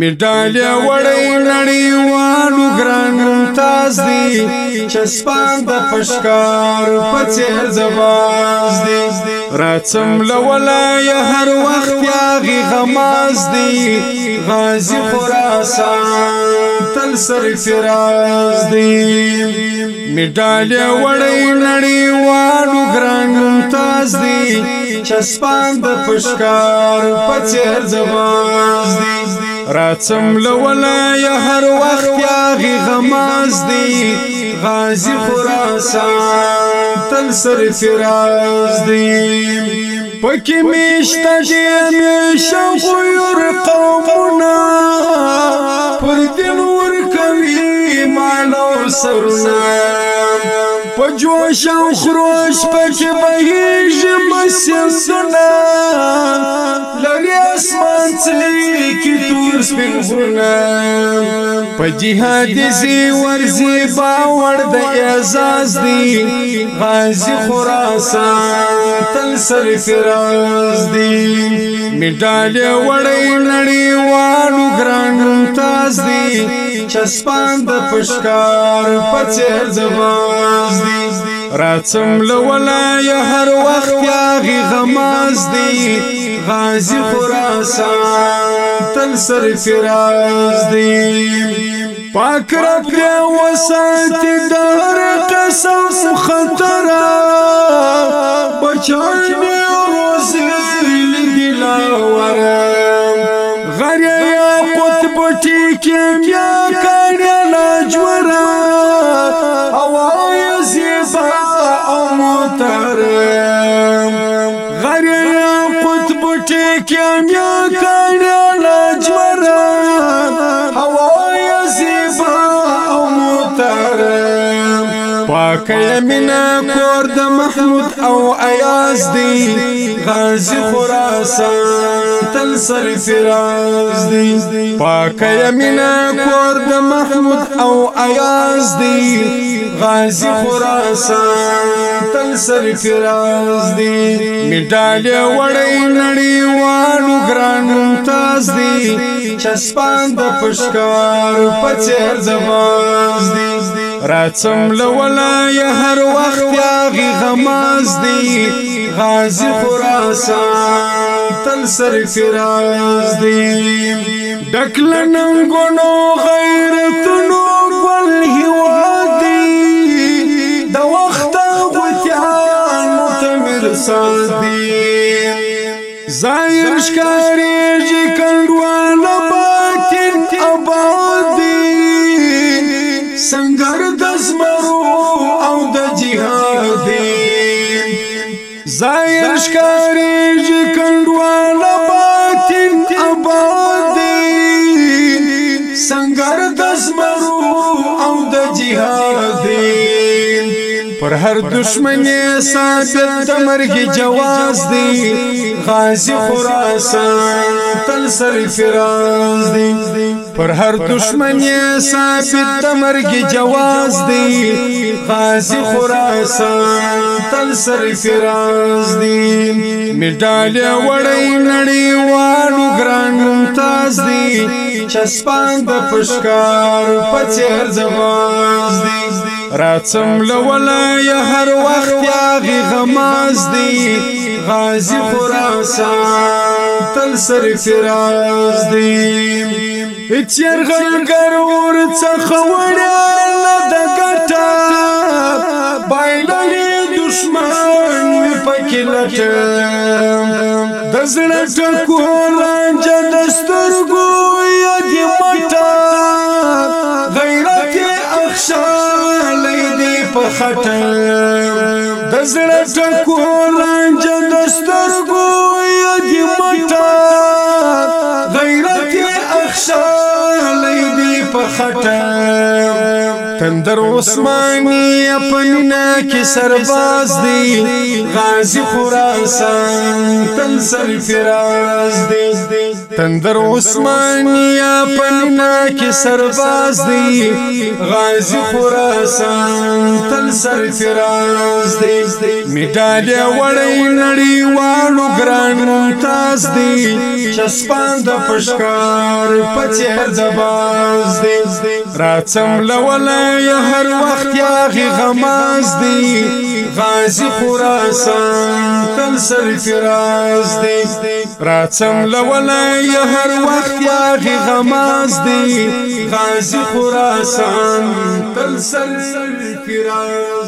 میډالیا وړی نړیوالو ګران ممتاز دی چسپان د پشکار په څیر زواز دی راتم لولای هر وخت یاغي غماز دی غازی خراسان تل سر فراز دی میډالیا وړی نړیوالو ګران ممتاز دی چسپان د پشکار په څیر زواز دی راتم لولا یا هر وخت یاغي غماز دی غازی خراسان تل سر فراز دی پکې میشته دې همیشه غیر قومونه پر دین ور کوي مالو سرونه په جوش او خروش پکې بهیږي مسیسونه لري اسمان څلی کې تور سپین غرونه په جهاد سي ورزي باور د اعزاز دی غازي خراسان تل سر فراز دی میډالې وړې نړۍ والو ګران ممتاز دی چسپان د پشکار په څیر زماز دی راتم لولای هر وخت یاغي غماز دی غازی خراسان تل سر فراز دی پاک رب یا وسات دهر قسم خطر بچانی پاکی مینا کور د محمود او ایاز دی غازی خراسان تل سر فراز دی پاکی مینا کور د محمود او ایاز دی غازی خراسان تل سر فراز دی میډالې وړې نړۍ والو ګران ممتاز دی چسپان د پښکار په چیر زمان راتم لولا یا هر وخت یاغي غماز دی غازی خراسان تل سر فراز دی ډکلنم ګونو غیرتونو ګل هوادي د وخت غوتیان متمر سادي ظاهر ښکاری چې کله سنگر د زمرو او د جهاد زایر ښکاری کندوال باطن آباد سنگر د زمرو او د جهاد پر هر دشمنی ثابت د مرګ جواز دی غازی خراسان تل سر فراز دی پر هر دشمن ثابت تمرګ جواز دی غازی خراسان تل سر فراز دی میډالې وړې نړۍ والو ګران ممتاز دی چسپان د پښکار په چیر زماز دی راتم لولا یا هر وخت یا غی غماز دی غازی خراسان تل سر فراز دی چیر غنګر ور څخه وړل د ګټا بایللې دشمن می پکې لټ د زړه ټکول انجه دسترګو یا دی مټا غیرت اخشالې دی په خټه د زړه ټکول انجه خټم تندر عثماني پنینا کې سرباز دی غازی خراسان تن سر فراز دی تندر عثماني پنینا کې سرباز دی غازی خراسان تن سر فراز دی میډالیا وړي نړۍ والو ګران تاس دی چسپاند پشکار پچیر د باز دی راتم لولای هر وخت یا غی غماز دی غازی خراسان تل سر فراز دی راتم لولای هر وخت یا غی غماز دی غازی خراسان تل سر فراز